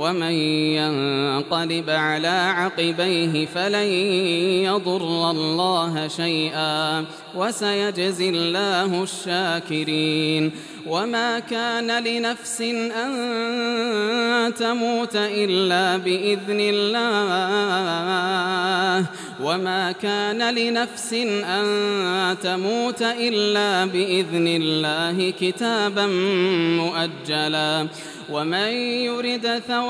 ومن ينقلب على عقبيه فلن يضر الله شيئا وسيجزي الله الشاكرين وما كان لنفس أن تموت إلا بإذن الله وما كان لنفس أن تموت إلا بإذن الله كتابا مؤجلا ومن يرد ثواب